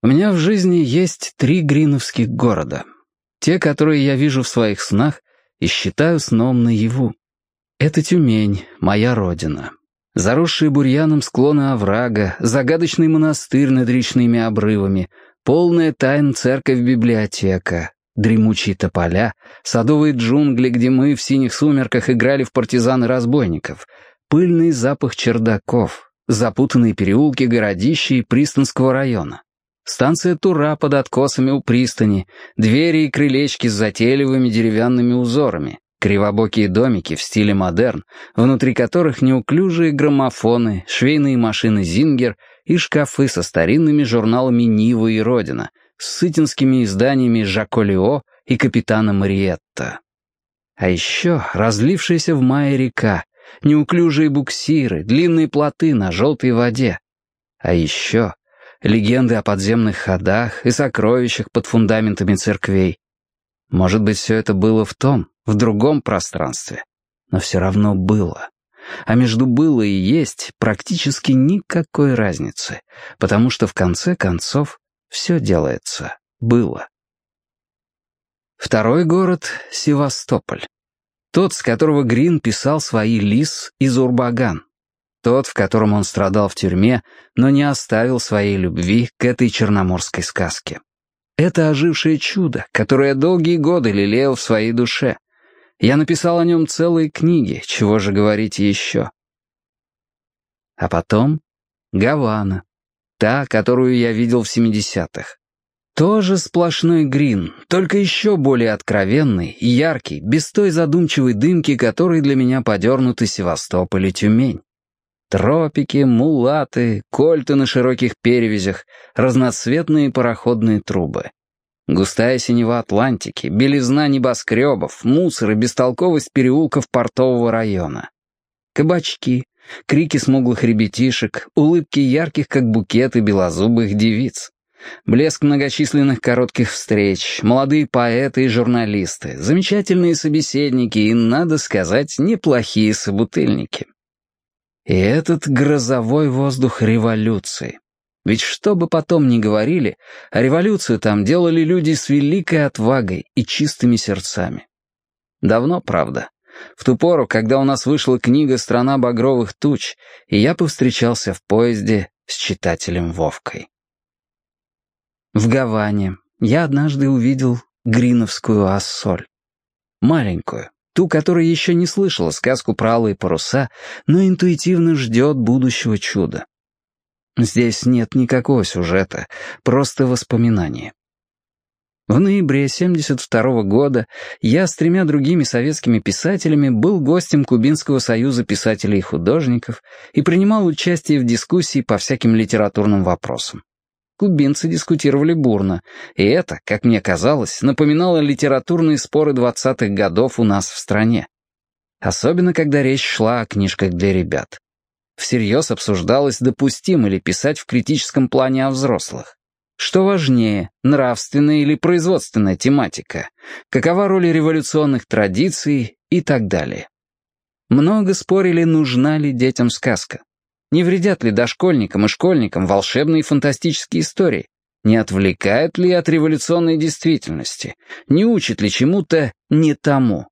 У меня в жизни есть три гриновских города. Те, которые я вижу в своих снах и считаю сном наяву. Это Тюмень, моя родина. Заросшие бурьяном склоны оврага, загадочный монастырь над речными обрывами, полная тайн церковь-библиотека, дремучие тополя, садовые джунгли, где мы в синих сумерках играли в партизаны-разбойников, пыльный запах чердаков, запутанные переулки городища и пристанского района. Станция Тура под откосами у пристани, двери и крылечки с затейливыми деревянными узорами, кривобокие домики в стиле модерн, внутри которых неуклюжие граммофоны, швейные машины «Зингер» и шкафы со старинными журналами «Нива» и «Родина», с сытинскими изданиями «Жаколио» и «Капитана Мариетта». А еще разлившаяся в мае река, неуклюжие буксиры, длинные плоты на желтой воде. А еще легенды о подземных ходах и сокровищах под фундаментами церквей. Может быть, все это было в том, в другом пространстве, но все равно было. А между «было» и «есть» практически никакой разницы, потому что в конце концов все делается «было». Второй город — Севастополь. Тот, с которого Грин писал свои «Лис» из Урбаган. Тот, в котором он страдал в тюрьме, но не оставил своей любви к этой черноморской сказке. Это ожившее чудо, которое долгие годы лелеял в своей душе. Я написал о нем целые книги, чего же говорить еще. А потом Гавана, та, которую я видел в 70-х. Тоже сплошной грин, только еще более откровенный, яркий, без той задумчивой дымки, которой для меня подернуты Севастополь и Тюмень. Тропики, мулаты, кольты на широких перевязях, разноцветные пароходные трубы. Густая синева Атлантики, белизна небоскребов, мусор и бестолковость переулков портового района. Кабачки, крики смуглых ребятишек, улыбки ярких, как букеты белозубых девиц. Блеск многочисленных коротких встреч, молодые поэты и журналисты, замечательные собеседники и, надо сказать, неплохие собутыльники. И этот грозовой воздух революции. Ведь что бы потом ни говорили, а революцию там делали люди с великой отвагой и чистыми сердцами. Давно, правда. В ту пору, когда у нас вышла книга «Страна багровых туч», и я повстречался в поезде с читателем Вовкой. В Гаване я однажды увидел гриновскую ассоль. Маленькую, ту, которая еще не слышала сказку про алые паруса, но интуитивно ждет будущего чуда. Здесь нет никакого сюжета, просто воспоминания. В ноябре 1972 года я с тремя другими советскими писателями был гостем Кубинского союза писателей и художников и принимал участие в дискуссии по всяким литературным вопросам. Кубинцы дискутировали бурно, и это, как мне казалось, напоминало литературные споры двадцатых годов у нас в стране. Особенно, когда речь шла о книжках для ребят. Всерьез обсуждалось, допустимо ли писать в критическом плане о взрослых. Что важнее, нравственная или производственная тематика, какова роль революционных традиций и так далее. Много спорили, нужна ли детям сказка. Не вредят ли дошкольникам и школьникам волшебные и фантастические истории? Не отвлекают ли от революционной действительности? Не учат ли чему-то не тому?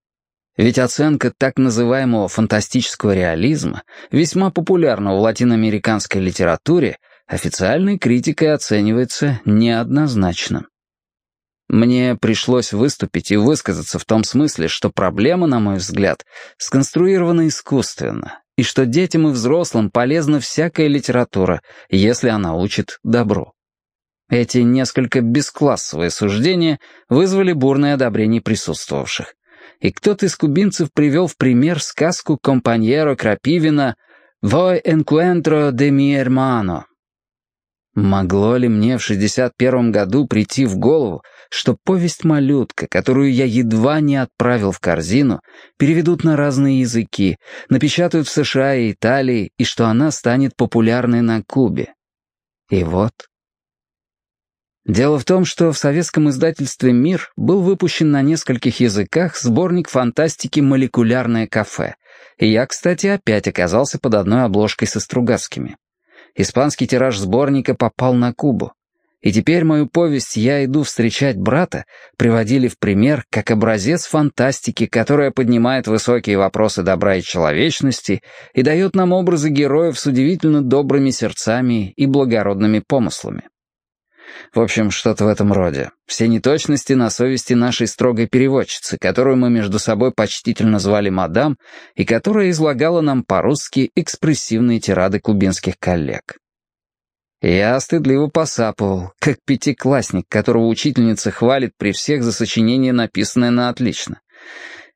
Ведь оценка так называемого фантастического реализма, весьма популярного в латиноамериканской литературе, официальной критикой оценивается неоднозначно. Мне пришлось выступить и высказаться в том смысле, что проблема, на мой взгляд, сконструирована искусственно, и что детям и взрослым полезна всякая литература, если она учит добру. Эти несколько бесклассовые суждения вызвали бурное одобрение присутствовавших. И кто-то из кубинцев привел в пример сказку компаньеро Крапивина «Voy encuentro de mi hermano», Могло ли мне в 61 году прийти в голову, что повесть «Малютка», которую я едва не отправил в корзину, переведут на разные языки, напечатают в США и Италии, и что она станет популярной на Кубе? И вот... Дело в том, что в советском издательстве «Мир» был выпущен на нескольких языках сборник фантастики «Молекулярное кафе», и я, кстати, опять оказался под одной обложкой со Стругацкими. Испанский тираж сборника попал на Кубу. И теперь мою повесть «Я иду встречать брата» приводили в пример как образец фантастики, которая поднимает высокие вопросы добра и человечности и дает нам образы героев с удивительно добрыми сердцами и благородными помыслами. В общем, что-то в этом роде. Все неточности на совести нашей строгой переводчицы, которую мы между собой почтительно звали мадам, и которая излагала нам по-русски экспрессивные тирады кубинских коллег. Я стыдливо посапывал, как пятиклассник, которого учительница хвалит при всех за сочинение, написанное на отлично.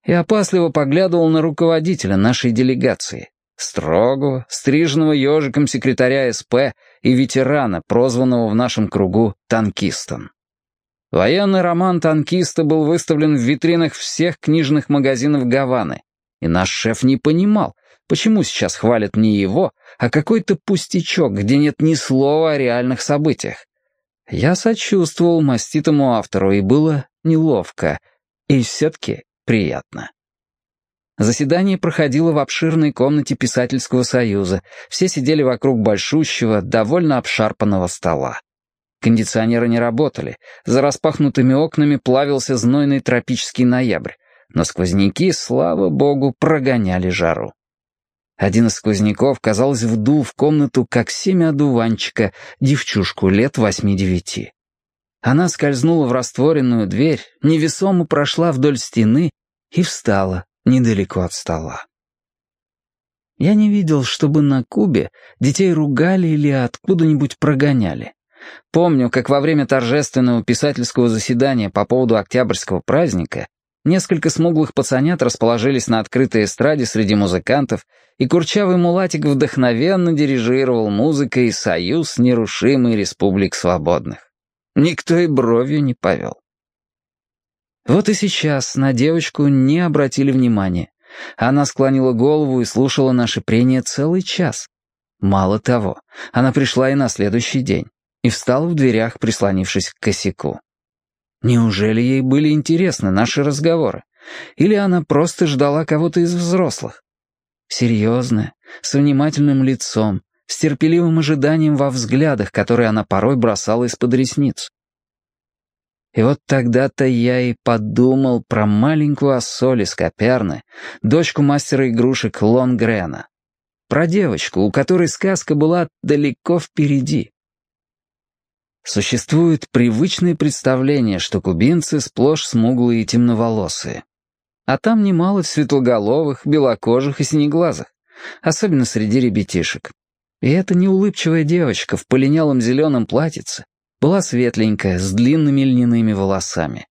И опасливо поглядывал на руководителя нашей делегации, строгого, стриженного ежиком секретаря СП и ветерана, прозванного в нашем кругу танкистом. Военный роман «Танкиста» был выставлен в витринах всех книжных магазинов Гаваны, и наш шеф не понимал, почему сейчас хвалят не его, а какой-то пустячок, где нет ни слова о реальных событиях. Я сочувствовал маститому автору, и было неловко, и все-таки приятно. Заседание проходило в обширной комнате писательского союза. Все сидели вокруг большущего, довольно обшарпанного стола. Кондиционеры не работали. За распахнутыми окнами плавился знойный тропический ноябрь. Но сквозняки, слава богу, прогоняли жару. Один из сквозняков, казалось, вдул в комнату, как семя одуванчика, девчушку лет восьми-девяти. Она скользнула в растворенную дверь, невесомо прошла вдоль стены и встала, недалеко от стола. Я не видел, чтобы на Кубе детей ругали или откуда-нибудь прогоняли. Помню, как во время торжественного писательского заседания по поводу Октябрьского праздника несколько смуглых пацанят расположились на открытой эстраде среди музыкантов, и курчавый мулатик вдохновенно дирижировал музыкой «Союз нерушимый республик свободных». Никто и бровью не повел. Вот и сейчас на девочку не обратили внимания. Она склонила голову и слушала наше прение целый час. Мало того, она пришла и на следующий день, и встала в дверях, прислонившись к косяку. Неужели ей были интересны наши разговоры? Или она просто ждала кого-то из взрослых? Серьезная, с внимательным лицом, с терпеливым ожиданием во взглядах, которые она порой бросала из-под ресниц. И вот тогда-то я и подумал про маленькую Ассоли Скоперны, дочку мастера игрушек Лонгрена. Про девочку, у которой сказка была далеко впереди. Существует привычное представление, что кубинцы сплошь смуглые и темноволосые. А там немало светлоголовых, белокожих и синеглазых, особенно среди ребятишек. И эта неулыбчивая девочка в полинялом зеленом платьице была светленькая, с длинными льняными волосами,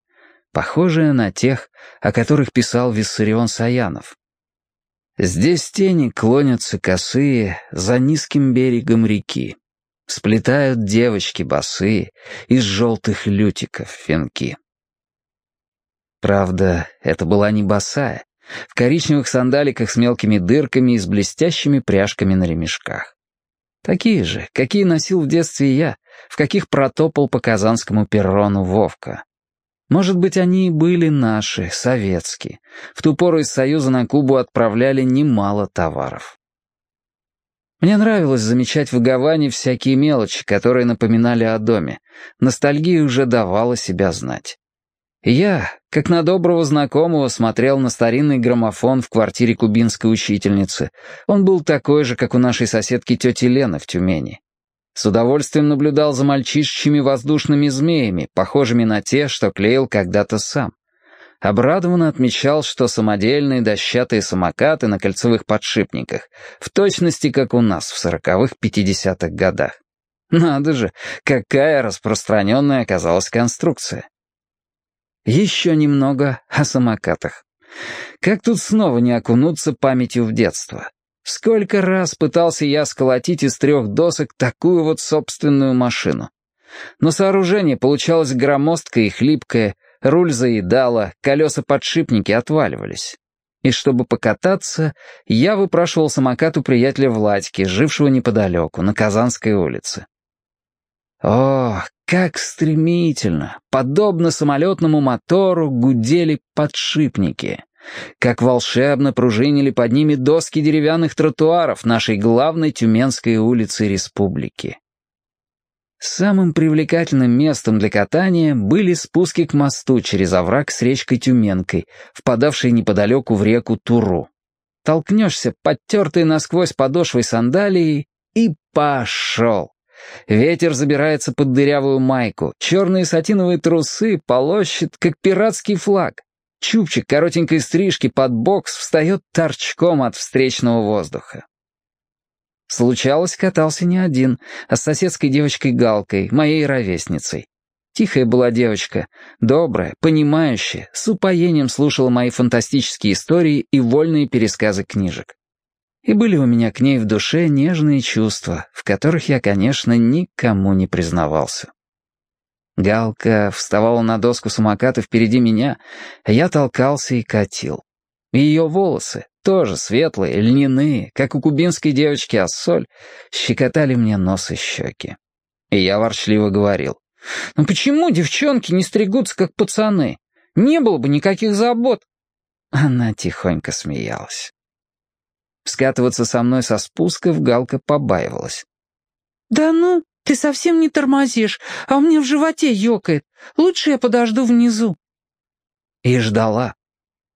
похожая на тех, о которых писал Виссарион Саянов. Здесь тени клонятся косые за низким берегом реки. Сплетают девочки босые из желтых лютиков фенки. Правда, это была не босая, в коричневых сандаликах с мелкими дырками и с блестящими пряжками на ремешках. Такие же, какие носил в детстве я, в каких протопал по казанскому перрону Вовка. Может быть, они и были наши, советские. В ту пору из Союза на Кубу отправляли немало товаров. Мне нравилось замечать в Гаване всякие мелочи, которые напоминали о доме. Ностальгия уже давала себя знать. Я, как на доброго знакомого, смотрел на старинный граммофон в квартире кубинской учительницы. Он был такой же, как у нашей соседки тети Лены в Тюмени. С удовольствием наблюдал за мальчишечьими воздушными змеями, похожими на те, что клеил когда-то сам. Обрадованно отмечал, что самодельные дощатые самокаты на кольцевых подшипниках, в точности как у нас в сороковых-пятидесятых годах. Надо же, какая распространенная оказалась конструкция. Еще немного о самокатах. Как тут снова не окунуться памятью в детство? Сколько раз пытался я сколотить из трех досок такую вот собственную машину. Но сооружение получалось громоздкое и хлипкое, руль заедало, колеса-подшипники отваливались. И чтобы покататься, я выпрашивал самокат у приятеля Владьки, жившего неподалеку, на Казанской улице. О, как стремительно, подобно самолетному мотору, гудели подшипники. Как волшебно пружинили под ними доски деревянных тротуаров нашей главной Тюменской улицы республики. Самым привлекательным местом для катания были спуски к мосту через овраг с речкой Тюменкой, впадавшей неподалеку в реку Туру. Толкнешься подтертой насквозь подошвой сандалии и пошел. Ветер забирается под дырявую майку, черные сатиновые трусы полощет, как пиратский флаг. Чубчик коротенькой стрижки под бокс встает торчком от встречного воздуха. Случалось, катался не один, а с соседской девочкой Галкой, моей ровесницей. Тихая была девочка, добрая, понимающая, с упоением слушала мои фантастические истории и вольные пересказы книжек. И были у меня к ней в душе нежные чувства, в которых я, конечно, никому не признавался. Галка вставала на доску самоката впереди меня, а я толкался и катил. Ее волосы, тоже светлые, льняные, как у кубинской девочки Ассоль, щекотали мне нос и щеки. И я ворчливо говорил. «Ну почему девчонки не стригутся, как пацаны? Не было бы никаких забот». Она тихонько смеялась. Скатываться со мной со спусков Галка побаивалась. «Да ну, ты совсем не тормозишь, а у меня в животе ёкает. Лучше я подожду внизу». И ждала.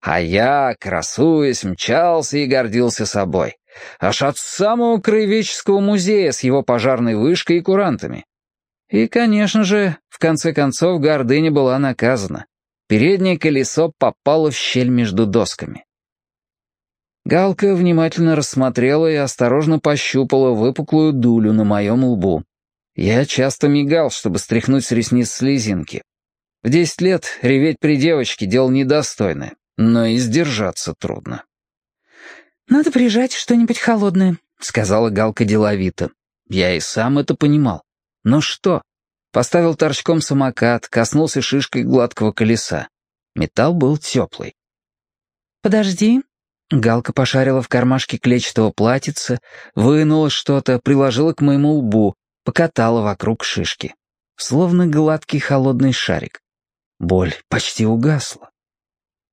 А я, красуясь, мчался и гордился собой. Аж от самого краеведческого музея с его пожарной вышкой и курантами. И, конечно же, в конце концов, гордыня была наказана. Переднее колесо попало в щель между досками. Галка внимательно рассмотрела и осторожно пощупала выпуклую дулю на моем лбу. Я часто мигал, чтобы стряхнуть с ресниц слезинки. В десять лет реветь при девочке — дело недостойное но и сдержаться трудно. «Надо прижать что-нибудь холодное», — сказала Галка деловито. Я и сам это понимал. Но что? Поставил торчком самокат, коснулся шишкой гладкого колеса. Металл был теплый. «Подожди». Галка пошарила в кармашке клетчатого платьица, вынула что-то, приложила к моему лбу, покатала вокруг шишки. Словно гладкий холодный шарик. Боль почти угасла.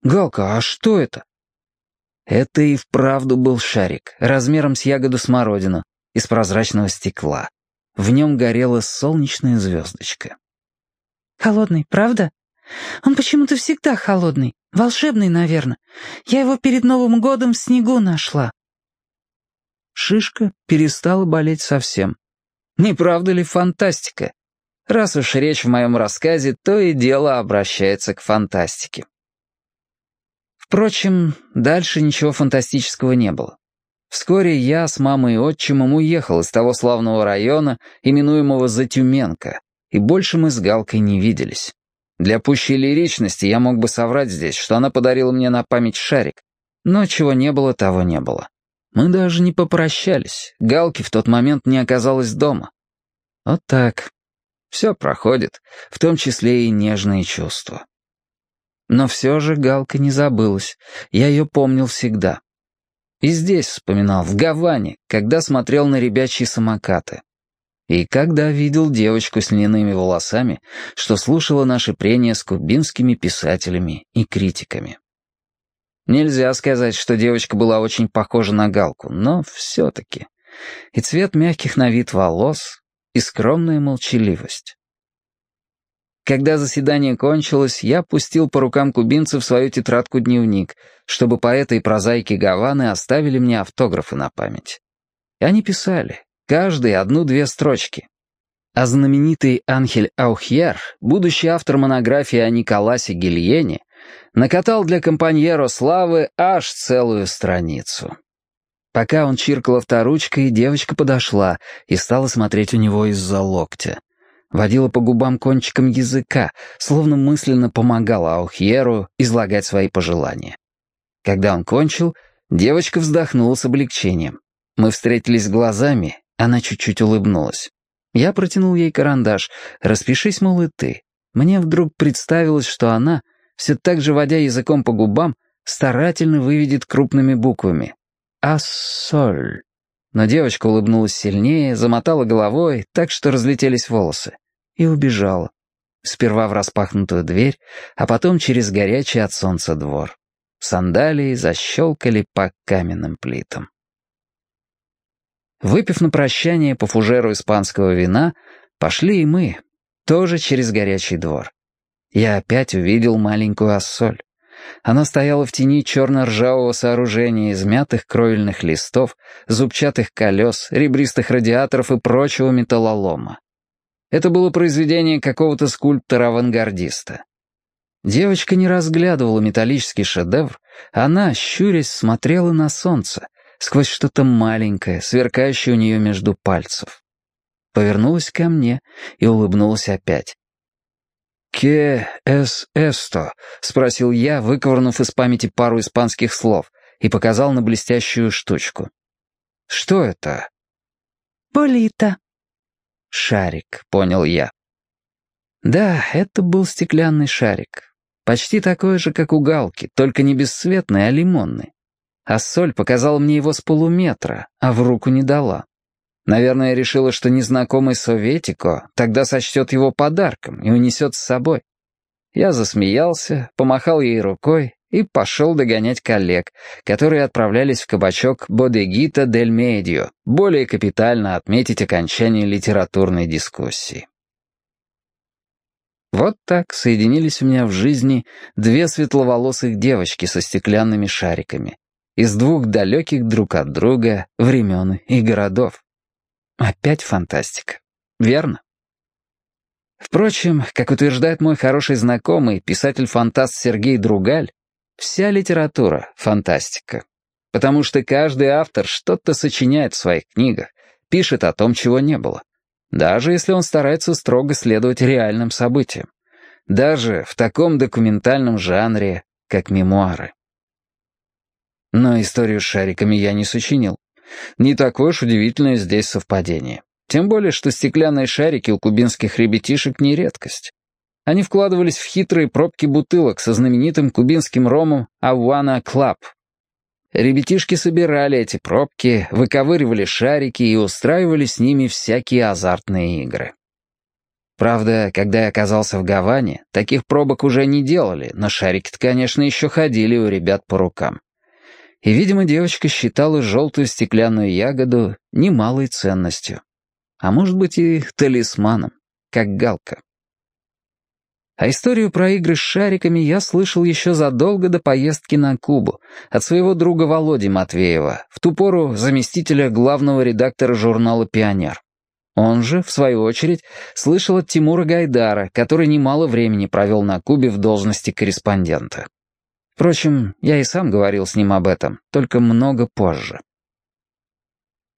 «Галка, а что это?» Это и вправду был шарик, размером с ягоду смородину, из прозрачного стекла. В нем горела солнечная звездочка. «Холодный, правда? Он почему-то всегда холодный. Волшебный, наверное. Я его перед Новым годом в снегу нашла». Шишка перестала болеть совсем. Не правда ли фантастика? Раз уж речь в моем рассказе, то и дело обращается к фантастике. Впрочем, дальше ничего фантастического не было. Вскоре я с мамой и отчимом уехал из того славного района, именуемого Затюменко, и больше мы с Галкой не виделись. Для пущей лиричности я мог бы соврать здесь, что она подарила мне на память шарик, но чего не было, того не было. Мы даже не попрощались, Галки в тот момент не оказалось дома. Вот так. Все проходит, в том числе и нежные чувства. Но все же Галка не забылась. Я ее помнил всегда. И здесь вспоминал, в Гаване, когда смотрел на ребячьи самокаты. И когда видел девочку с льняными волосами, что слушала наши прения с кубинскими писателями и критиками. Нельзя сказать, что девочка была очень похожа на Галку, но все-таки. И цвет мягких на вид волос, и скромная молчаливость. Когда заседание кончилось, я пустил по рукам кубинцев свою тетрадку-дневник, чтобы поэты и прозаики Гаваны оставили мне автографы на память. И они писали, каждый одну-две строчки. А знаменитый Анхель Аухьер, будущий автор монографии о Николасе Гильене, накатал для компаньеро Славы аж целую страницу. Пока он чиркал авторучкой, девочка подошла и стала смотреть у него из-за локтя водила по губам кончиком языка, словно мысленно помогала Аухьеру излагать свои пожелания. Когда он кончил, девочка вздохнула с облегчением. Мы встретились глазами, она чуть-чуть улыбнулась. Я протянул ей карандаш. «Распишись, мол, и ты». Мне вдруг представилось, что она, все так же водя языком по губам, старательно выведет крупными буквами. «Ассоль». Но девочка улыбнулась сильнее, замотала головой, так что разлетелись волосы и убежала. Сперва в распахнутую дверь, а потом через горячий от солнца двор. Сандалии защелкали по каменным плитам. Выпив на прощание по фужеру испанского вина, Пошли и мы, тоже через горячий двор. Я опять увидел маленькую ассоль. Она стояла в тени черно-ржавого сооружения из мятых кровельных листов, зубчатых колес, ребристых радиаторов и прочего металлолома. Это было произведение какого-то скульптора-авангардиста. Девочка не разглядывала металлический шедевр, она, щурясь, смотрела на солнце, сквозь что-то маленькое, сверкающее у нее между пальцев. Повернулась ко мне и улыбнулась опять. «Ке эс эсто?» — спросил я, выковырнув из памяти пару испанских слов, и показал на блестящую штучку. «Что это?» «Болита». «Шарик», — понял я. Да, это был стеклянный шарик. Почти такой же, как у галки, только не бесцветный, а лимонный. А соль показала мне его с полуметра, а в руку не дала. Наверное, решила, что незнакомый Советико тогда сочтет его подарком и унесет с собой. Я засмеялся, помахал ей рукой и пошел догонять коллег, которые отправлялись в кабачок «Бодегита дель Медио», более капитально отметить окончание литературной дискуссии. Вот так соединились у меня в жизни две светловолосых девочки со стеклянными шариками из двух далеких друг от друга времен и городов. Опять фантастика. Верно? Впрочем, как утверждает мой хороший знакомый, писатель-фантаст Сергей Другаль, вся литература — фантастика. Потому что каждый автор что-то сочиняет в своих книгах, пишет о том, чего не было. Даже если он старается строго следовать реальным событиям. Даже в таком документальном жанре, как мемуары. Но историю с шариками я не сочинил. Не такое уж удивительное здесь совпадение. Тем более, что стеклянные шарики у кубинских ребятишек не редкость. Они вкладывались в хитрые пробки бутылок со знаменитым кубинским ромом «Havana Club». Ребятишки собирали эти пробки, выковыривали шарики и устраивали с ними всякие азартные игры. Правда, когда я оказался в Гаване, таких пробок уже не делали, но шарики-то, конечно, еще ходили у ребят по рукам. И, видимо, девочка считала желтую стеклянную ягоду немалой ценностью. А может быть и талисманом, как галка. А историю про игры с шариками я слышал еще задолго до поездки на Кубу от своего друга Володи Матвеева, в ту пору заместителя главного редактора журнала «Пионер». Он же, в свою очередь, слышал от Тимура Гайдара, который немало времени провел на Кубе в должности корреспондента. Впрочем, я и сам говорил с ним об этом, только много позже.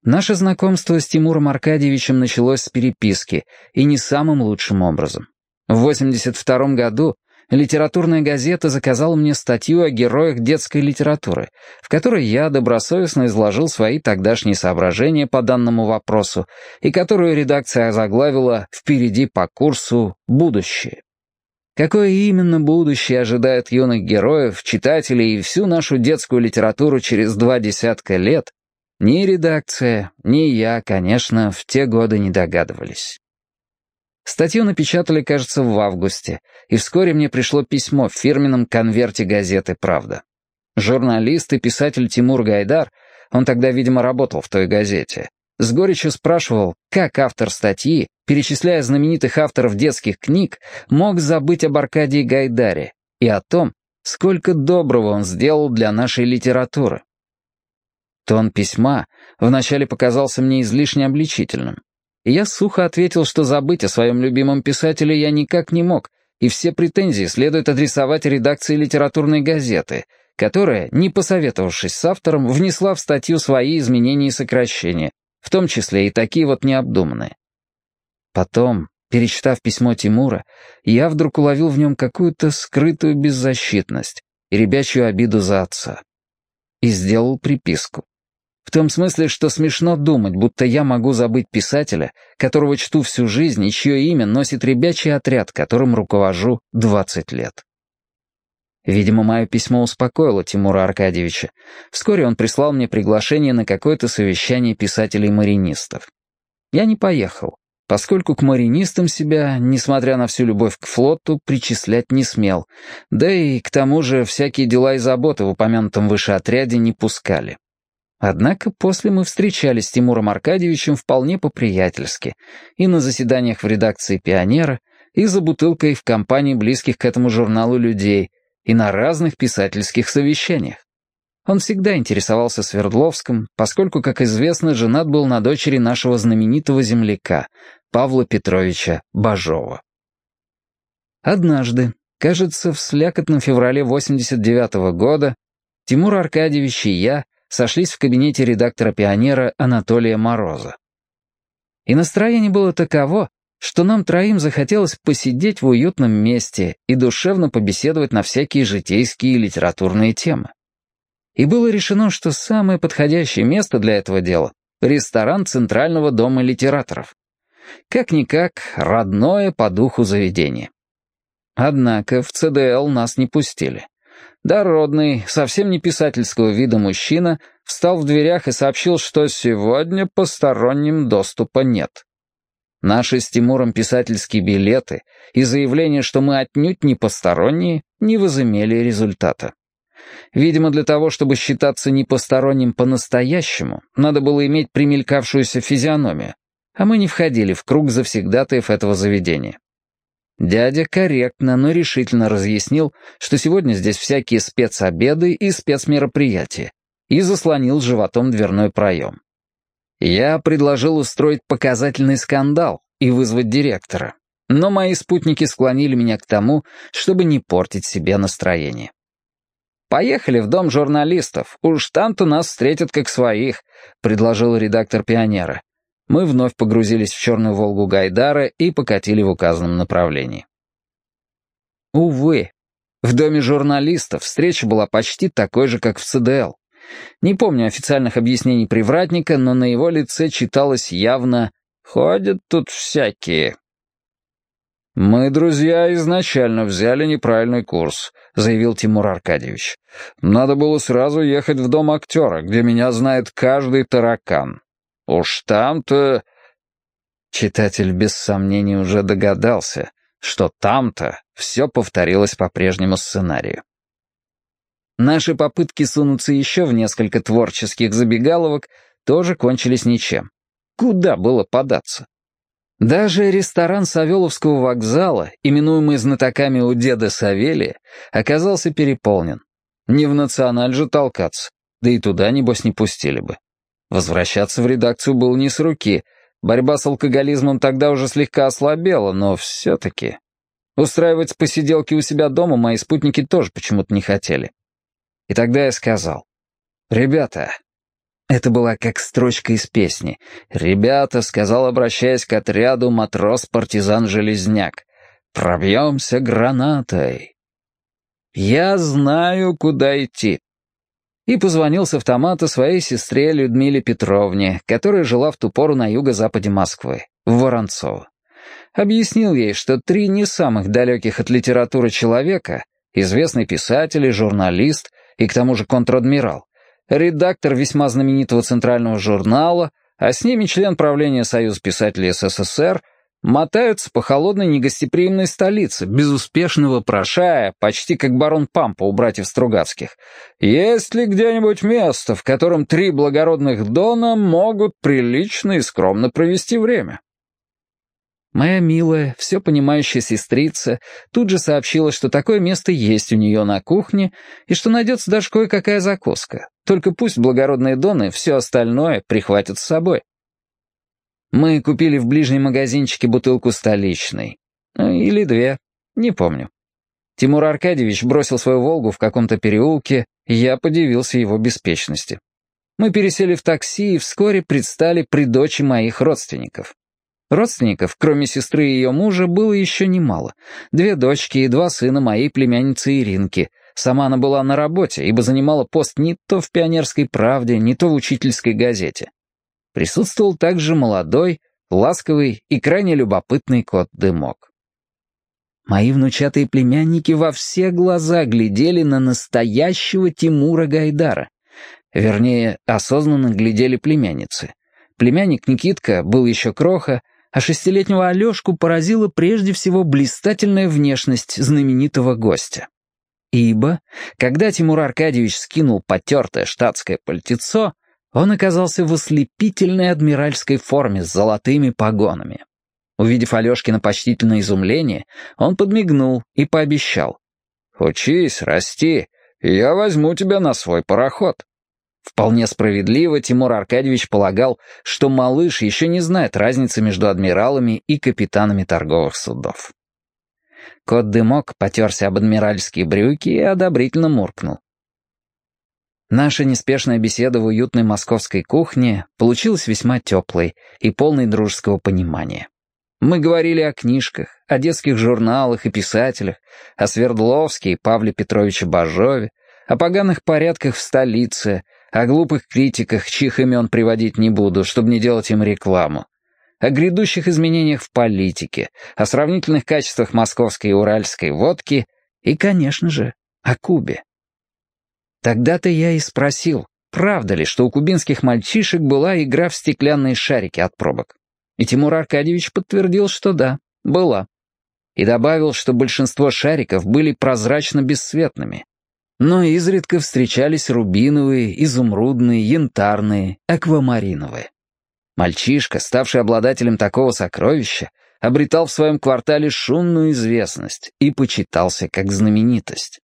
Наше знакомство с Тимуром Аркадьевичем началось с переписки, и не самым лучшим образом. В 82 году литературная газета заказала мне статью о героях детской литературы, в которой я добросовестно изложил свои тогдашние соображения по данному вопросу и которую редакция озаглавила «Впереди по курсу. Будущее». Какое именно будущее ожидает юных героев, читателей и всю нашу детскую литературу через два десятка лет, ни редакция, ни я, конечно, в те годы не догадывались. Статью напечатали, кажется, в августе, и вскоре мне пришло письмо в фирменном конверте газеты «Правда». Журналист и писатель Тимур Гайдар, он тогда, видимо, работал в той газете, с горечью спрашивал, как автор статьи, перечисляя знаменитых авторов детских книг, мог забыть об Аркадии Гайдаре и о том, сколько доброго он сделал для нашей литературы. Тон письма вначале показался мне излишне обличительным, и я сухо ответил, что забыть о своем любимом писателе я никак не мог, и все претензии следует адресовать редакции литературной газеты, которая, не посоветовавшись с автором, внесла в статью свои изменения и сокращения, в том числе и такие вот необдуманные. Потом, перечитав письмо Тимура, я вдруг уловил в нем какую-то скрытую беззащитность и ребячью обиду за отца. И сделал приписку. Том смысле, что смешно думать, будто я могу забыть писателя, которого чту всю жизнь и чье имя носит ребячий отряд, которым руковожу 20 лет. Видимо, мое письмо успокоило Тимура Аркадьевича. Вскоре он прислал мне приглашение на какое-то совещание писателей-маринистов. Я не поехал, поскольку к маринистам себя, несмотря на всю любовь к флоту, причислять не смел, да и к тому же всякие дела и заботы в упомянутом выше отряде не пускали. Однако после мы встречались с Тимуром Аркадьевичем вполне по-приятельски и на заседаниях в редакции «Пионера», и за бутылкой в компании близких к этому журналу людей, и на разных писательских совещаниях. Он всегда интересовался Свердловском, поскольку, как известно, женат был на дочери нашего знаменитого земляка, Павла Петровича Бажова. Однажды, кажется, в слякотном феврале 89 -го года, Тимур Аркадьевич и я сошлись в кабинете редактора «Пионера» Анатолия Мороза. И настроение было таково, что нам троим захотелось посидеть в уютном месте и душевно побеседовать на всякие житейские и литературные темы. И было решено, что самое подходящее место для этого дела — ресторан Центрального дома литераторов. Как-никак, родное по духу заведение. Однако в ЦДЛ нас не пустили. Дородный, совсем не писательского вида мужчина встал в дверях и сообщил, что сегодня посторонним доступа нет. Наши с Тимуром писательские билеты и заявление, что мы отнюдь не посторонние, не возымели результата. Видимо, для того, чтобы считаться непосторонним по-настоящему, надо было иметь примелькавшуюся физиономию, а мы не входили в круг завсегдатаев этого заведения. Дядя корректно, но решительно разъяснил, что сегодня здесь всякие спецобеды и спецмероприятия, и заслонил животом дверной проем. Я предложил устроить показательный скандал и вызвать директора, но мои спутники склонили меня к тому, чтобы не портить себе настроение. «Поехали в дом журналистов, уж там-то нас встретят как своих», — предложил редактор «Пионера». Мы вновь погрузились в черную «Волгу» Гайдара и покатили в указанном направлении. Увы, в доме журналистов встреча была почти такой же, как в ЦДЛ. Не помню официальных объяснений привратника, но на его лице читалось явно «Ходят тут всякие». «Мы, друзья, изначально взяли неправильный курс», — заявил Тимур Аркадьевич. «Надо было сразу ехать в дом актера, где меня знает каждый таракан. Уж там-то...» Читатель без сомнений уже догадался, что там-то все повторилось по прежнему сценарию. Наши попытки сунуться еще в несколько творческих забегаловок тоже кончились ничем. Куда было податься? Даже ресторан Савеловского вокзала, именуемый знатоками у деда Савелия, оказался переполнен. Не в националь же толкаться, да и туда, небось, не пустили бы. Возвращаться в редакцию было не с руки. Борьба с алкоголизмом тогда уже слегка ослабела, но все-таки... Устраивать посиделки у себя дома мои спутники тоже почему-то не хотели. И тогда я сказал, «Ребята...» Это была как строчка из песни. «Ребята», — сказал, обращаясь к отряду матрос-партизан-железняк, «пробьемся гранатой». «Я знаю, куда идти». И позвонил с автомата своей сестре Людмиле Петровне, которая жила в ту пору на юго-западе Москвы, в Воронцово. Объяснил ей, что три не самых далеких от литературы человека, известный писатель и журналист — и к тому же контр-адмирал, редактор весьма знаменитого центрального журнала, а с ними член правления Союза писателей СССР, мотаются по холодной негостеприимной столице, безуспешно вопрошая, почти как барон Пампа у братьев Стругацких, есть ли где-нибудь место, в котором три благородных дона могут прилично и скромно провести время. Моя милая, все понимающая сестрица тут же сообщила, что такое место есть у нее на кухне и что найдется даже кое-какая закуска. Только пусть благородные доны все остальное прихватят с собой. Мы купили в ближнем магазинчике бутылку столичной. Ну, или две, не помню. Тимур Аркадьевич бросил свою «Волгу» в каком-то переулке, я подивился его беспечности. Мы пересели в такси и вскоре предстали при дочи моих родственников. Родственников, кроме сестры и ее мужа, было еще немало. Две дочки и два сына моей племянницы Иринки. Сама она была на работе, ибо занимала пост не то в «Пионерской правде», не то в учительской газете. Присутствовал также молодой, ласковый и крайне любопытный кот Дымок. Мои внучатые племянники во все глаза глядели на настоящего Тимура Гайдара. Вернее, осознанно глядели племянницы. Племянник Никитка был еще кроха, а шестилетнего Алешку поразила прежде всего блистательная внешность знаменитого гостя. Ибо, когда Тимур Аркадьевич скинул потертое штатское пальтецо, Он оказался в ослепительной адмиральской форме с золотыми погонами. Увидев Алешкино почтительное изумление, он подмигнул и пообещал. «Учись, расти, я возьму тебя на свой пароход». Вполне справедливо Тимур Аркадьевич полагал, что малыш еще не знает разницы между адмиралами и капитанами торговых судов. Кот Дымок потерся об адмиральские брюки и одобрительно муркнул. Наша неспешная беседа в уютной московской кухне получилась весьма теплой и полной дружеского понимания. Мы говорили о книжках, о детских журналах и писателях, о Свердловске и Павле Петровиче Бажове, о поганых порядках в столице, о глупых критиках, чьих имен приводить не буду, чтобы не делать им рекламу, о грядущих изменениях в политике, о сравнительных качествах московской и уральской водки и, конечно же, о Кубе. Тогда-то я и спросил, правда ли, что у кубинских мальчишек была игра в стеклянные шарики от пробок. И Тимур Аркадьевич подтвердил, что да, была. И добавил, что большинство шариков были прозрачно-бесцветными. Но изредка встречались рубиновые, изумрудные, янтарные, аквамариновые. Мальчишка, ставший обладателем такого сокровища, обретал в своем квартале шумную известность и почитался как знаменитость.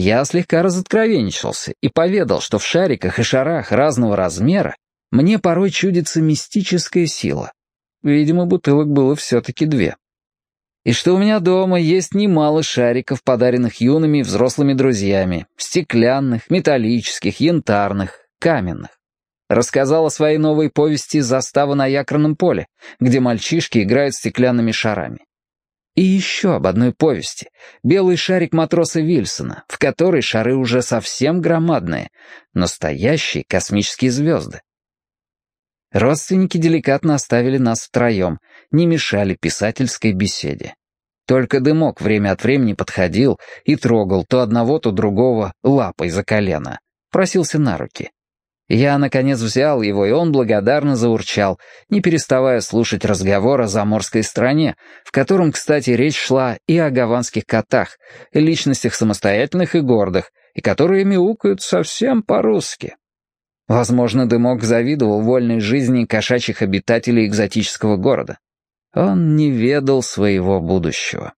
Я слегка разоткровенничался и поведал, что в шариках и шарах разного размера мне порой чудится мистическая сила. Видимо, бутылок было все-таки две. И что у меня дома есть немало шариков, подаренных юными и взрослыми друзьями, стеклянных, металлических, янтарных, каменных. Рассказал о своей новой повести «Застава на якорном поле», где мальчишки играют стеклянными шарами. И еще об одной повести «Белый шарик матроса Вильсона», в которой шары уже совсем громадные, настоящие космические звезды. Родственники деликатно оставили нас втроем, не мешали писательской беседе. Только дымок время от времени подходил и трогал то одного, то другого лапой за колено. Просился на руки. Я, наконец, взял его, и он благодарно заурчал, не переставая слушать разговор о заморской стране, в котором, кстати, речь шла и о гаванских котах, личностях самостоятельных и гордых, и которые мяукают совсем по-русски. Возможно, Дымок завидовал вольной жизни кошачьих обитателей экзотического города. Он не ведал своего будущего.